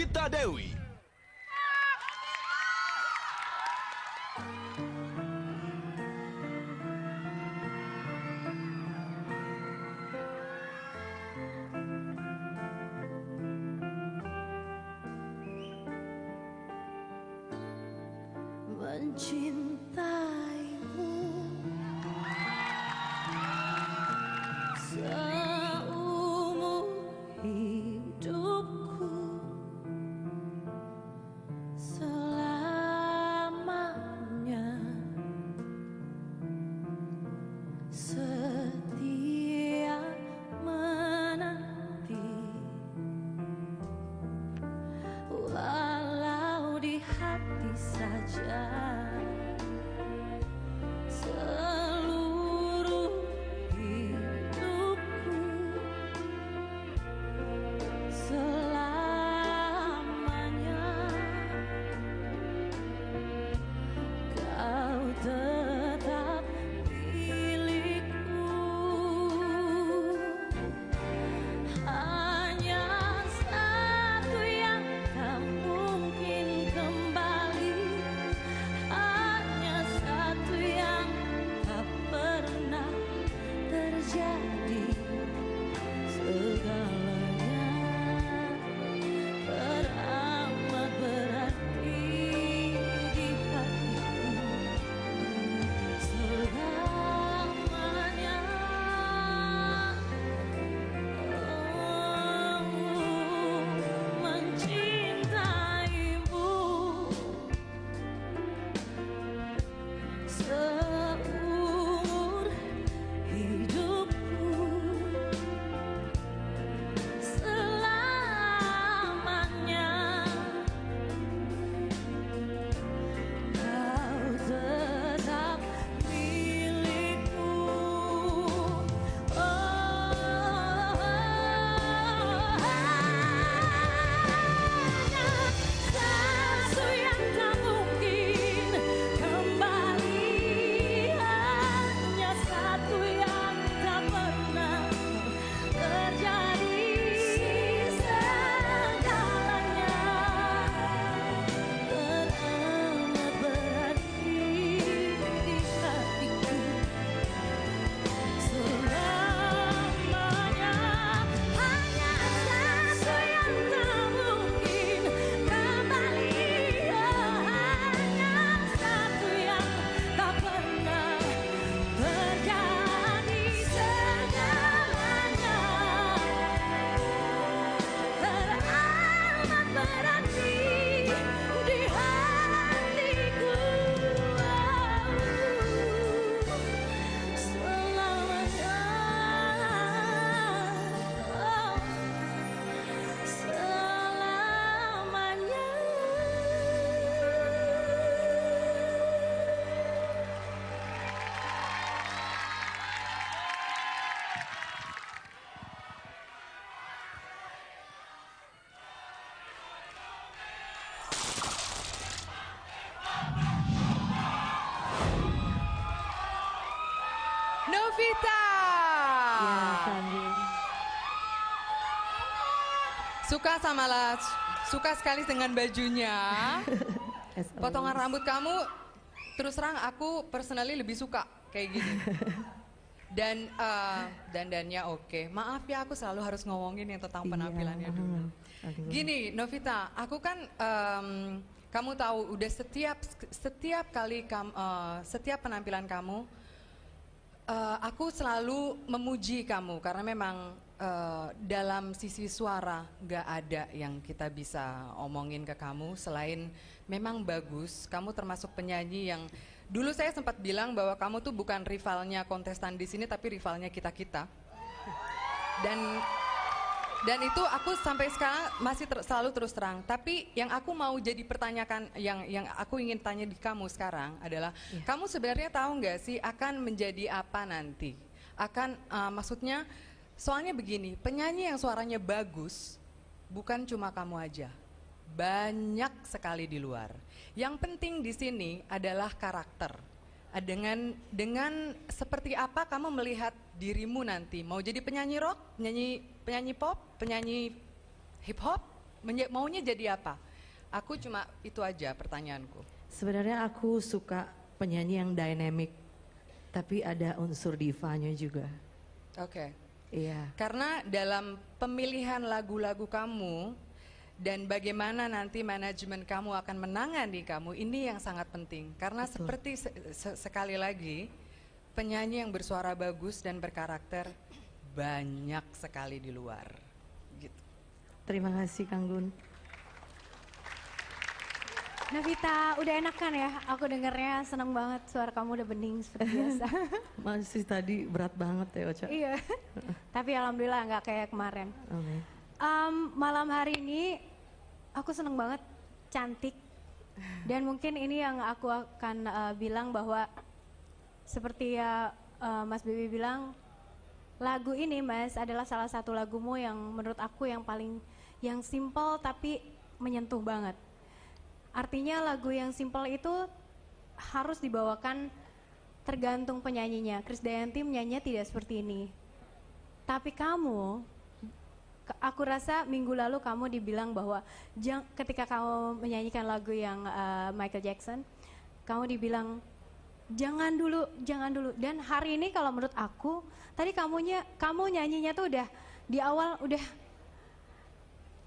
Novita Dewi. mencintaimu Suka sama lah, suka sekali dengan bajunya. Potongan rambut kamu, terus terang aku personally lebih suka kayak gini. Dan eh, dandannya oke. Maaf ya aku selalu harus ngomongin yang tentang penampilannya dulu. Gini, Novita, aku kan em, kamu tahu udah setiap setiap kali kam, eh, setiap penampilan kamu eh, aku selalu memuji kamu karena memang eh, dalam sisi suara nggak ada yang kita bisa omongin ke kamu selain memang bagus. Kamu termasuk penyanyi yang dulu saya sempat bilang bahwa kamu tuh bukan rivalnya kontestan di sini tapi rivalnya kita kita. Dan dan itu aku sampai sekarang masih ter- selalu terus terang. Tapi yang aku mau jadi pertanyakan, yang yang aku ingin tanya di kamu sekarang adalah, kamu sebenarnya tahu nggak sih akan menjadi apa nanti? Akan uh, maksudnya, soalnya begini, penyanyi yang suaranya bagus bukan cuma kamu aja, banyak sekali di luar. Yang penting di sini adalah karakter. Ah, Dengan dengan seperti apa kamu melihat dirimu nanti? Mau jadi penyanyi rock, penyanyi penyanyi pop, penyanyi hip hop, Menye- maunya jadi apa? Aku cuma itu aja pertanyaanku. Sebenarnya aku suka penyanyi yang dynamic, tapi ada unsur divanya juga. Oke. Iya. Karena dalam pemilihan lagu-lagu kamu dan bagaimana nanti manajemen kamu akan menangani kamu ini yang sangat penting. Karena Betul. seperti se- se- sekali lagi penyanyi yang bersuara bagus dan berkarakter banyak sekali di luar. Gitu. Terima kasih Kang Gun. Navita, udah enak kan ya? Aku dengernya seneng banget suara kamu udah bening seperti biasa. Masih tadi berat banget ya Ocha. iya. Tapi alhamdulillah nggak kayak kemarin. Oke. Em, malam hari ini aku seneng banget, cantik. Dan mungkin ini yang aku akan eh, bilang bahwa seperti ya eh, Mas Bibi bilang, lagu ini Mas adalah salah satu lagumu yang menurut aku yang paling yang simple tapi menyentuh banget. Artinya lagu yang simple itu harus dibawakan tergantung penyanyinya. Chris Dayanti menyanyinya tidak seperti ini. Tapi kamu aku rasa minggu lalu kamu dibilang bahwa ketika kamu menyanyikan lagu yang uh, Michael Jackson, kamu dibilang jangan dulu, jangan dulu. Dan hari ini kalau menurut aku, tadi kamunya kamu nyanyinya tuh udah di awal udah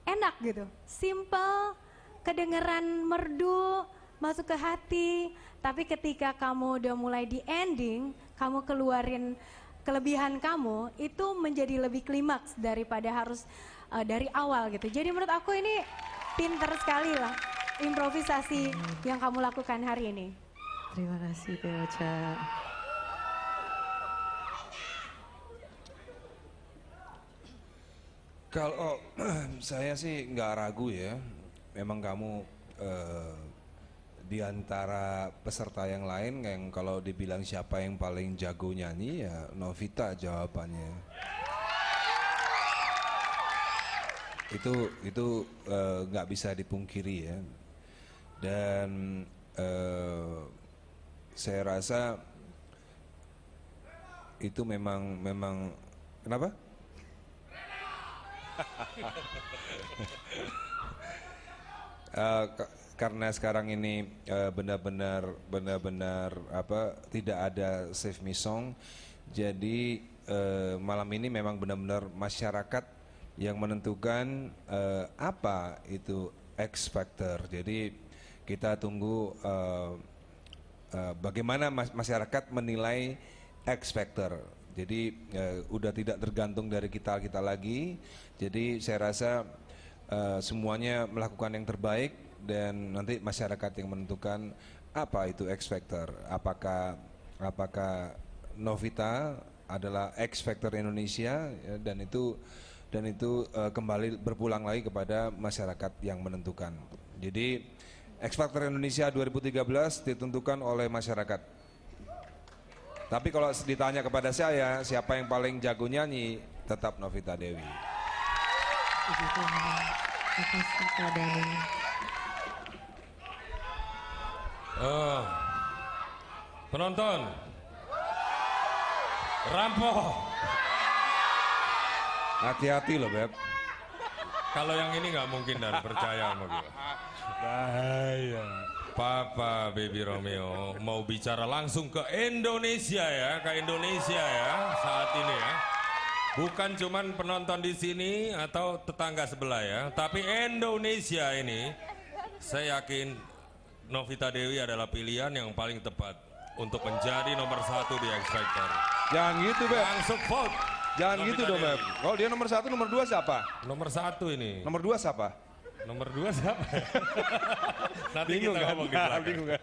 enak gitu, simple, kedengeran merdu, masuk ke hati. Tapi ketika kamu udah mulai di ending, kamu keluarin kelebihan kamu itu menjadi lebih klimaks daripada harus uh, dari awal gitu. Jadi menurut aku ini pinter sekali lah improvisasi yang kamu lakukan hari ini. Terima kasih Teh Ocha. Kalau saya sih nggak ragu ya, memang kamu eh, di antara peserta yang lain yang kalau dibilang siapa yang paling jago nyanyi ya Novita jawabannya. Itu itu eh, nggak bisa dipungkiri ya. Dan eh, saya rasa itu memang memang kenapa? Eh, ka- karena sekarang ini eh, benar-benar benar-benar apa tidak ada save me song. Jadi eh, malam ini memang benar-benar masyarakat yang menentukan eh, apa itu X Factor. Jadi kita tunggu eh, eh, bagaimana mas- masyarakat menilai X Factor. Jadi eh, udah tidak tergantung dari kita kita lagi. Jadi saya rasa Eh, semuanya melakukan yang terbaik dan nanti masyarakat yang menentukan apa itu X Factor. Apakah apakah Novita adalah X Factor Indonesia ya, dan itu dan itu eh, kembali berpulang lagi kepada masyarakat yang menentukan. Jadi X Factor Indonesia 2013 ditentukan oleh masyarakat. Tapi kalau ditanya kepada saya siapa yang paling jago nyanyi, tetap Novita Dewi. Dani. Oh. Penonton. Rampok. Hati-hati loh Beb. Kalau yang ini nggak mungkin dan percaya sama gue. Bahaya. Papa Baby Romeo mau bicara langsung ke Indonesia ya, ke Indonesia ya saat ini ya. Bukan cuman penonton di sini atau tetangga sebelah ya, tapi Indonesia ini saya yakin Novita Dewi adalah pilihan yang paling tepat untuk menjadi nomor satu di X Factor. Jangan gitu Beb. Langsung vote. Jangan Novita gitu dong. Beb. Kalau dia nomor satu, nomor dua siapa? Nomor satu ini. Nomor dua siapa? Nomor dua siapa? Nanti Bingung kita kan? ngomong di belakang. Bingung kan?